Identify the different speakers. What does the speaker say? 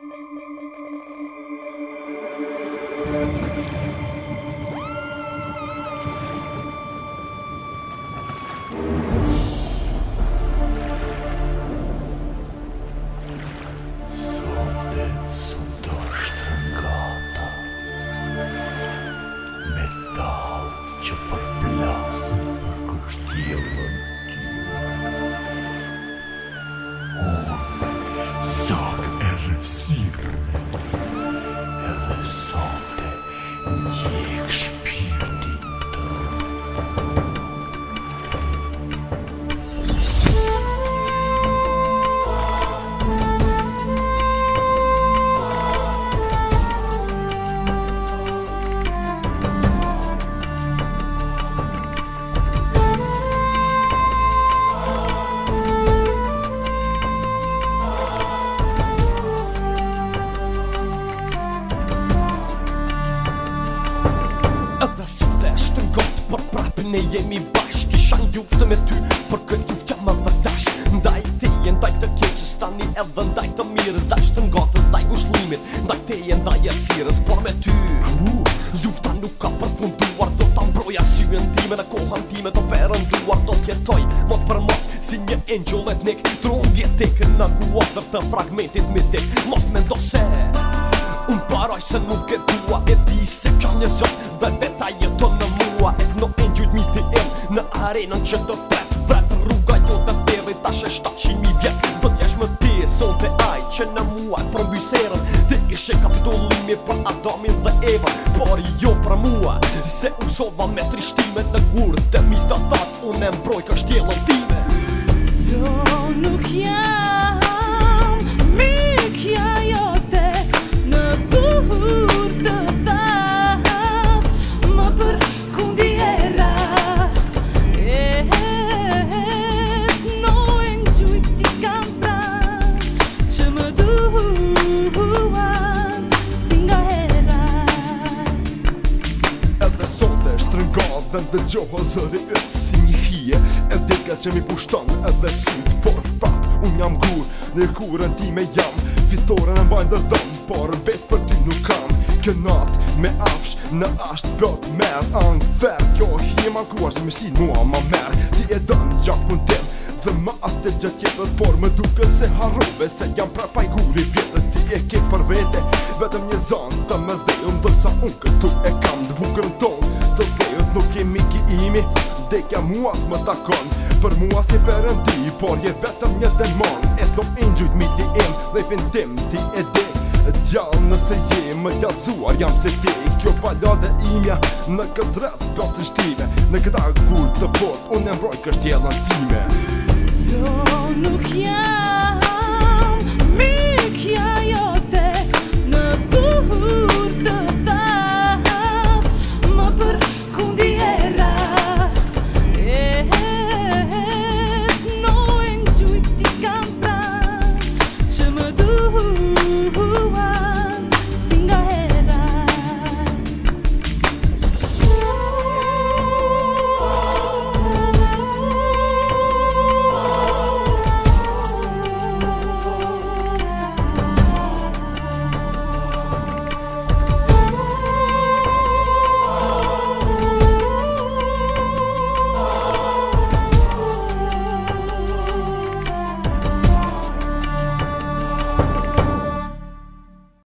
Speaker 1: Thank you.
Speaker 2: ne jemi bashk Kisha njuftë me ty, për këtë juft që më vëtash Ndaj të je, ndaj të keqës, tani edhe ndaj të mirë Ndaj të ngotës, ndaj gushlimit, ndaj të je, ndaj ersirës Por me ty, ku? Lufta nuk ka përfunduar, do të mbroja syën time Në kohën time do përënduar, do tjetoj, mot për mot Si një angel etnik, tron vjetik Në kuatër të fragmentit mitik, mos me ndose Unë paroj se nuk e dua, e di se ka një zot Dhe detaj jeton në mund Në arenën që të fërë Vrat rruga jo të përve Ta shë 700.000 vjetë Së të jesh më ti e sot e aj Që në muaj për mbyserën Të ishe ka për Adamin dhe Eva Por jo për muaj Se u usova me trishtimet në gurë Të mi të thatë Unë e mbroj kështjelën ti
Speaker 3: dhe gjoha zëri ytë si një hije E vdika që mi pushton edhe si por fat Unë jam gurë, në kurën ti me jam Fitore në mbajnë dhe dhëmë, por vetë për ty nuk kam Kjo natë me afsh në ashtë blot merë Angë verë, kjo hije ma kuar që me si mua ma merë Ti e dënë gjakë mund tim dhe ma atë gjë tjetër Por me duke se harruve se jam pra pajguri Vjetët Ti e ke për vete, vetëm një zonë të mëzdejë Ndërsa unë këtu e kam të bukërën tonë të dhëmë Nuk jemi ki imi, dekja mua s'më takon Për mua si përëndi, por je vetëm një demon E do ingjujt mi ti im, dhe i fintim ti e de Djal nëse je më gjazuar jam se ti Kjo pala dhe imja në këtë rrët për të shtime Në këta gull të pot, unë e mbroj kështjela në time
Speaker 1: Jo, nuk jam